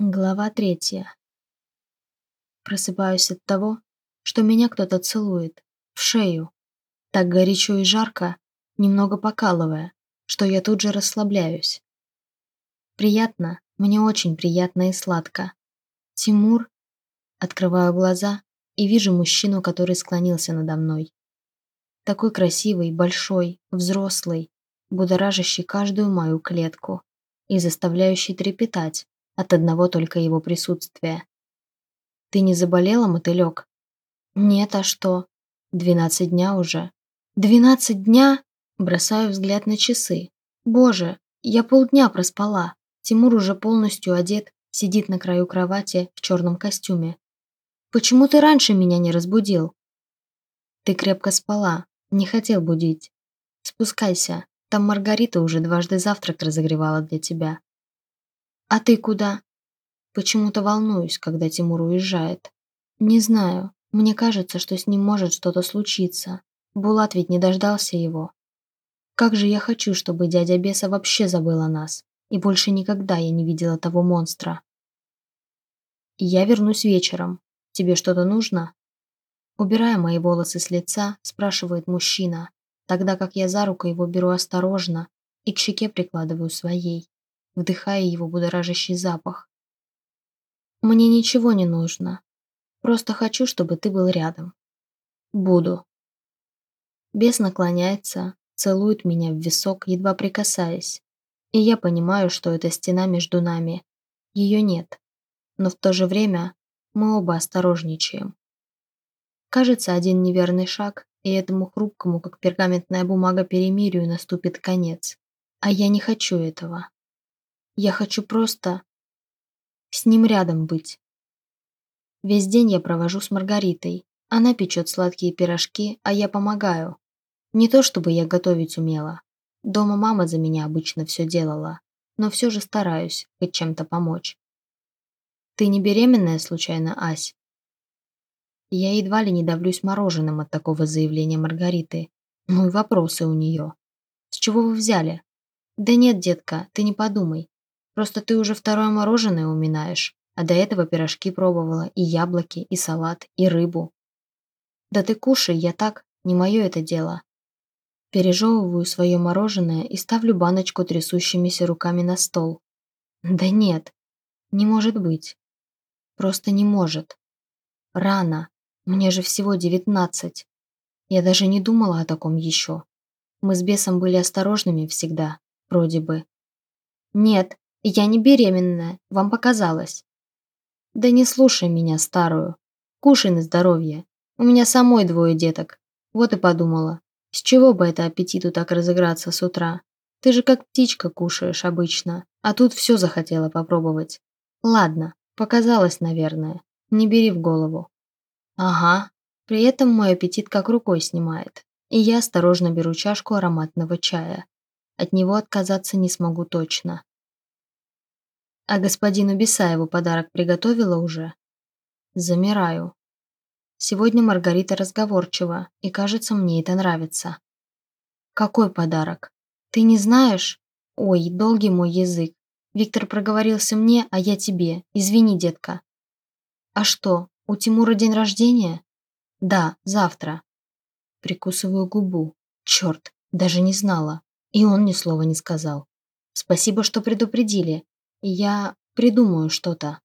Глава третья. Просыпаюсь от того, что меня кто-то целует. В шею. Так горячо и жарко, немного покалывая, что я тут же расслабляюсь. Приятно, мне очень приятно и сладко. Тимур. Открываю глаза и вижу мужчину, который склонился надо мной. Такой красивый, большой, взрослый, будоражащий каждую мою клетку и заставляющий трепетать, от одного только его присутствия. «Ты не заболела, мотылек?» «Нет, а что? Двенадцать дня уже». «Двенадцать дня?» Бросаю взгляд на часы. «Боже, я полдня проспала. Тимур уже полностью одет, сидит на краю кровати в черном костюме. Почему ты раньше меня не разбудил?» «Ты крепко спала, не хотел будить. Спускайся, там Маргарита уже дважды завтрак разогревала для тебя. «А ты куда?» Почему-то волнуюсь, когда Тимур уезжает. Не знаю, мне кажется, что с ним может что-то случиться. Булат ведь не дождался его. Как же я хочу, чтобы дядя Беса вообще забыл о нас, и больше никогда я не видела того монстра. Я вернусь вечером. Тебе что-то нужно? Убирая мои волосы с лица, спрашивает мужчина, тогда как я за руку его беру осторожно и к щеке прикладываю своей вдыхая его будоражащий запах. «Мне ничего не нужно. Просто хочу, чтобы ты был рядом. Буду». Бес наклоняется, целует меня в висок, едва прикасаясь. И я понимаю, что это стена между нами. Ее нет. Но в то же время мы оба осторожничаем. Кажется, один неверный шаг, и этому хрупкому, как пергаментная бумага перемирию, наступит конец. А я не хочу этого. Я хочу просто с ним рядом быть. Весь день я провожу с Маргаритой. Она печет сладкие пирожки, а я помогаю. Не то чтобы я готовить умела. Дома мама за меня обычно все делала, но все же стараюсь хоть чем-то помочь. Ты не беременная случайно, Ась? Я едва ли не давлюсь мороженым от такого заявления Маргариты. Ну и вопросы у нее. С чего вы взяли? Да нет, детка, ты не подумай. Просто ты уже второе мороженое уминаешь, а до этого пирожки пробовала, и яблоки, и салат, и рыбу. Да ты кушай, я так, не мое это дело. Пережевываю свое мороженое и ставлю баночку трясущимися руками на стол. Да нет, не может быть. Просто не может. Рано. Мне же всего девятнадцать. Я даже не думала о таком еще. Мы с бесом были осторожными всегда, вроде бы. Нет, я не беременная, вам показалось. Да не слушай меня, старую. Кушай на здоровье. У меня самой двое деток. Вот и подумала. С чего бы это аппетиту так разыграться с утра? Ты же как птичка кушаешь обычно, а тут все захотела попробовать. Ладно, показалось, наверное. Не бери в голову. Ага. При этом мой аппетит как рукой снимает. И я осторожно беру чашку ароматного чая. От него отказаться не смогу точно. А господину Бесаеву подарок приготовила уже? Замираю. Сегодня Маргарита разговорчива, и кажется, мне это нравится. Какой подарок? Ты не знаешь? Ой, долгий мой язык. Виктор проговорился мне, а я тебе. Извини, детка. А что, у Тимура день рождения? Да, завтра. Прикусываю губу. Черт, даже не знала. И он ни слова не сказал. Спасибо, что предупредили. Я придумаю что-то.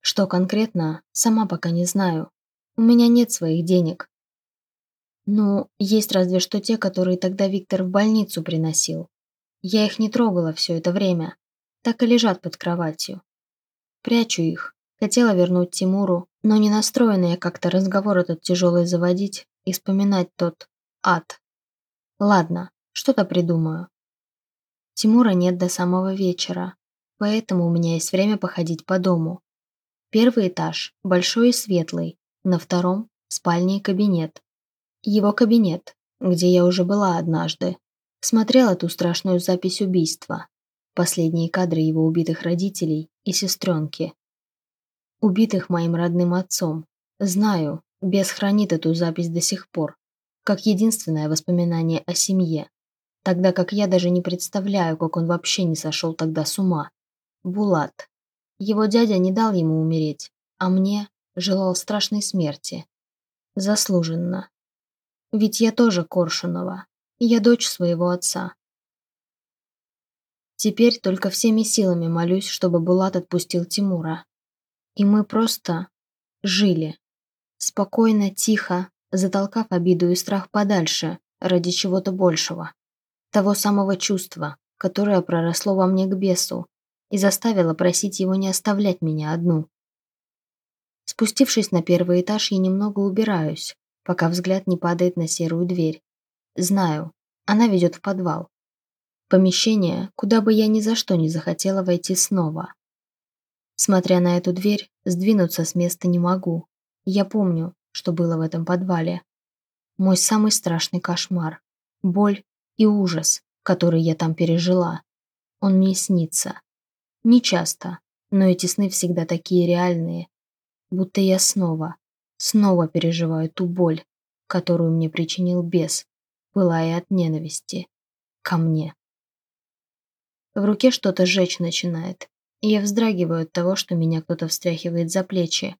Что конкретно, сама пока не знаю. У меня нет своих денег. Ну, есть разве что те, которые тогда Виктор в больницу приносил. Я их не трогала все это время. Так и лежат под кроватью. Прячу их. Хотела вернуть Тимуру, но не настроенная как-то разговор этот тяжелый заводить и вспоминать тот ад. Ладно, что-то придумаю. Тимура нет до самого вечера, поэтому у меня есть время походить по дому. Первый этаж, большой и светлый, на втором – спальня и кабинет. Его кабинет, где я уже была однажды. Смотрела ту страшную запись убийства. Последние кадры его убитых родителей и сестренки. Убитых моим родным отцом. Знаю, бес хранит эту запись до сих пор, как единственное воспоминание о семье, тогда как я даже не представляю, как он вообще не сошел тогда с ума. Булат. Его дядя не дал ему умереть, а мне желал страшной смерти. Заслуженно. Ведь я тоже Коршунова. Я дочь своего отца. Теперь только всеми силами молюсь, чтобы Булат отпустил Тимура. И мы просто жили. Спокойно, тихо, затолкав обиду и страх подальше, ради чего-то большего. Того самого чувства, которое проросло во мне к бесу и заставило просить его не оставлять меня одну. Спустившись на первый этаж, я немного убираюсь, пока взгляд не падает на серую дверь. Знаю, она ведет в подвал. Помещение, куда бы я ни за что не захотела войти снова. Смотря на эту дверь, сдвинуться с места не могу. Я помню, что было в этом подвале. Мой самый страшный кошмар. Боль и ужас, который я там пережила. Он мне снится. Не часто, но эти сны всегда такие реальные. Будто я снова, снова переживаю ту боль, которую мне причинил бес, пылая от ненависти. Ко мне. В руке что-то жечь начинает, и я вздрагиваю от того, что меня кто-то встряхивает за плечи.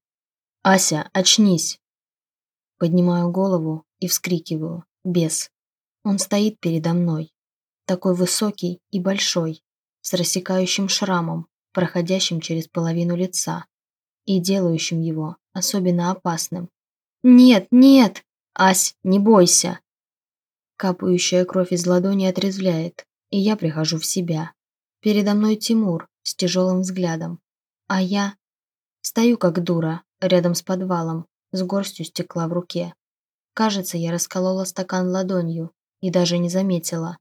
«Ася, очнись!» Поднимаю голову и вскрикиваю. Бес. Он стоит передо мной. Такой высокий и большой, с рассекающим шрамом, проходящим через половину лица и делающим его особенно опасным. «Нет, нет! Ась, не бойся!» Капающая кровь из ладони отрезвляет, и я прихожу в себя. Передо мной Тимур с тяжелым взглядом, а я стою как дура рядом с подвалом, с горстью стекла в руке. Кажется, я расколола стакан ладонью и даже не заметила.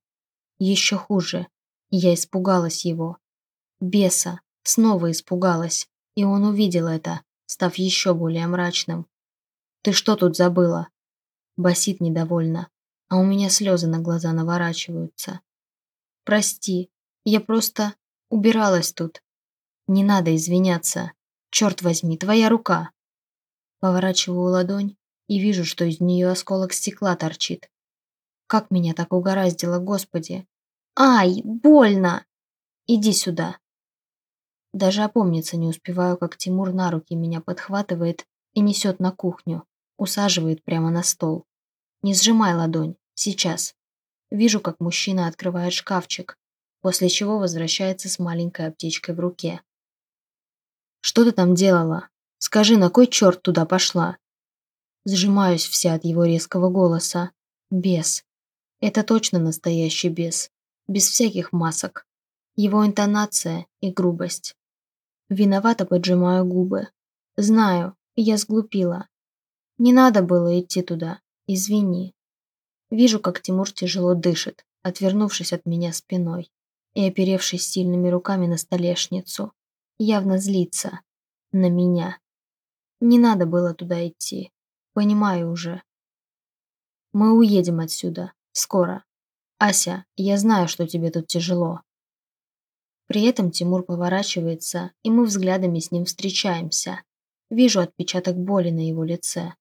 Еще хуже. Я испугалась его. Беса. Снова испугалась. И он увидел это, став еще более мрачным. «Ты что тут забыла?» Басит недовольно, а у меня слезы на глаза наворачиваются. «Прости, я просто убиралась тут. Не надо извиняться. Черт возьми, твоя рука!» Поворачиваю ладонь и вижу, что из нее осколок стекла торчит. Как меня так угораздило, господи! Ай, больно! Иди сюда. Даже опомниться не успеваю, как Тимур на руки меня подхватывает и несет на кухню, усаживает прямо на стол. Не сжимай ладонь, сейчас. Вижу, как мужчина открывает шкафчик, после чего возвращается с маленькой аптечкой в руке. «Что ты там делала?» Скажи, на кой черт туда пошла?» Сжимаюсь вся от его резкого голоса. Бес. Это точно настоящий бес. Без всяких масок. Его интонация и грубость. Виновато поджимаю губы. Знаю, я сглупила. Не надо было идти туда. Извини. Вижу, как Тимур тяжело дышит, отвернувшись от меня спиной и оперевшись сильными руками на столешницу. Явно злится. На меня. Не надо было туда идти. Понимаю уже. Мы уедем отсюда. Скоро. Ася, я знаю, что тебе тут тяжело. При этом Тимур поворачивается, и мы взглядами с ним встречаемся. Вижу отпечаток боли на его лице.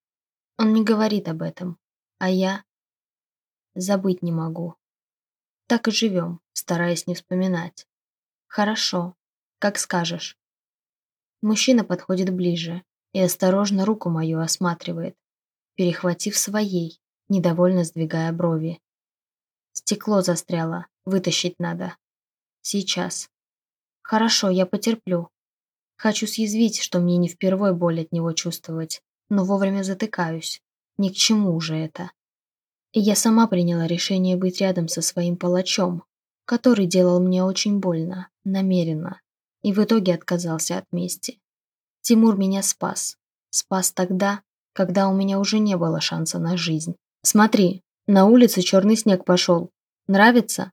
Он не говорит об этом, а я забыть не могу. Так и живем, стараясь не вспоминать. Хорошо, как скажешь. Мужчина подходит ближе, и осторожно руку мою осматривает, перехватив своей, недовольно сдвигая брови. Стекло застряло, вытащить надо. Сейчас. Хорошо, я потерплю. Хочу съязвить, что мне не впервой боль от него чувствовать, но вовремя затыкаюсь. Ни к чему уже это. И я сама приняла решение быть рядом со своим палачом, который делал мне очень больно, намеренно, и в итоге отказался от мести. Тимур меня спас. Спас тогда, когда у меня уже не было шанса на жизнь. Смотри, на улице черный снег пошел. Нравится?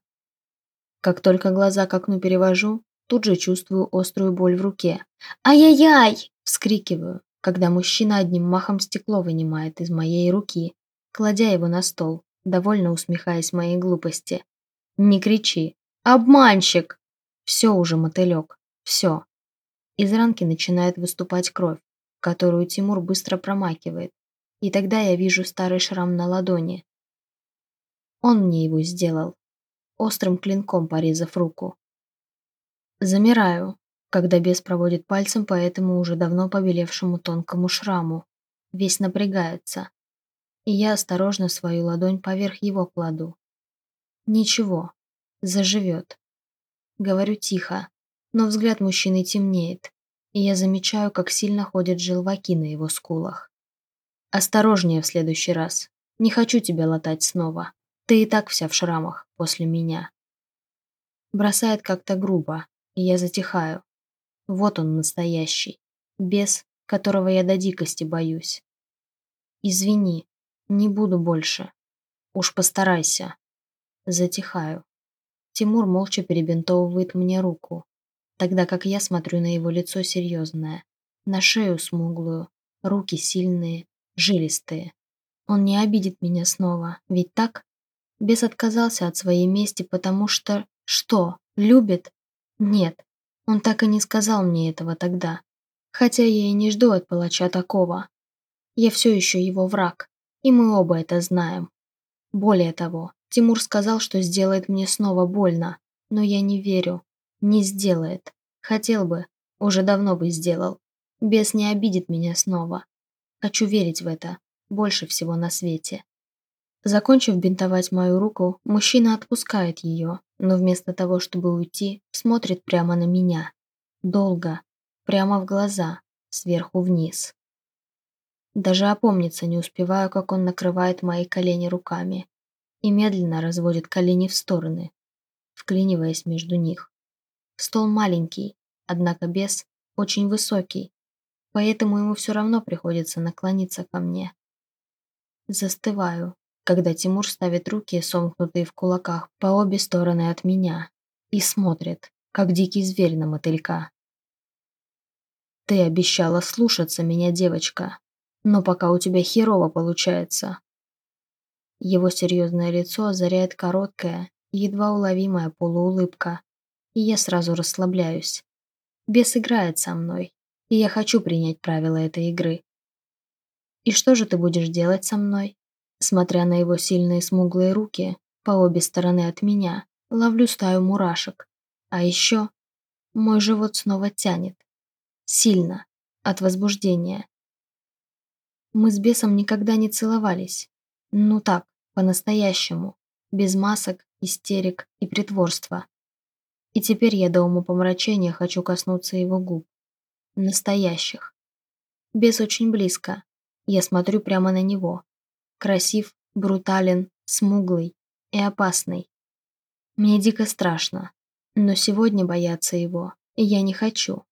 Как только глаза к окну перевожу, тут же чувствую острую боль в руке. «Ай-яй-яй!» – вскрикиваю, когда мужчина одним махом стекло вынимает из моей руки, кладя его на стол, довольно усмехаясь моей глупости. «Не кричи! Обманщик!» Все уже, мотылек, все. Из ранки начинает выступать кровь, которую Тимур быстро промакивает, и тогда я вижу старый шрам на ладони. Он мне его сделал, острым клинком порезав руку. Замираю, когда бес проводит пальцем по этому уже давно побелевшему тонкому шраму. Весь напрягается. И я осторожно свою ладонь поверх его кладу. Ничего, заживет. Говорю тихо, но взгляд мужчины темнеет, и я замечаю, как сильно ходят желваки на его скулах. Осторожнее в следующий раз. Не хочу тебя латать снова. Ты и так вся в шрамах после меня. Бросает как-то грубо, и я затихаю. Вот он настоящий. Бес, которого я до дикости боюсь. Извини, не буду больше. Уж постарайся. Затихаю. Тимур молча перебинтовывает мне руку, тогда как я смотрю на его лицо серьезное, на шею смуглую, руки сильные, жилистые. Он не обидит меня снова, ведь так? Бес отказался от своей мести, потому что... Что? Любит? Нет, он так и не сказал мне этого тогда. Хотя я и не жду от палача такого. Я все еще его враг, и мы оба это знаем. Более того, Тимур сказал, что сделает мне снова больно, но я не верю. Не сделает. Хотел бы, уже давно бы сделал. Бес не обидит меня снова. Хочу верить в это, больше всего на свете. Закончив бинтовать мою руку, мужчина отпускает ее, но вместо того, чтобы уйти, смотрит прямо на меня. Долго, прямо в глаза, сверху вниз. Даже опомниться не успеваю, как он накрывает мои колени руками и медленно разводит колени в стороны, вклиниваясь между них. Стол маленький, однако без очень высокий, поэтому ему все равно приходится наклониться ко мне. Застываю, когда Тимур ставит руки, сомкнутые в кулаках, по обе стороны от меня и смотрит, как дикий зверь на мотылька. «Ты обещала слушаться меня, девочка, но пока у тебя херово получается». Его серьезное лицо озаряет короткая, едва уловимая полуулыбка, и я сразу расслабляюсь. Бес играет со мной, и я хочу принять правила этой игры. «И что же ты будешь делать со мной?» Смотря на его сильные смуглые руки по обе стороны от меня, ловлю стаю мурашек. А еще мой живот снова тянет. Сильно. От возбуждения. Мы с бесом никогда не целовались. Ну так, по-настоящему. Без масок, истерик и притворства. И теперь я до умопомрачения хочу коснуться его губ. Настоящих. Бес очень близко. Я смотрю прямо на него, красив, брутален, смуглый и опасный. Мне дико страшно, но сегодня бояться его я не хочу.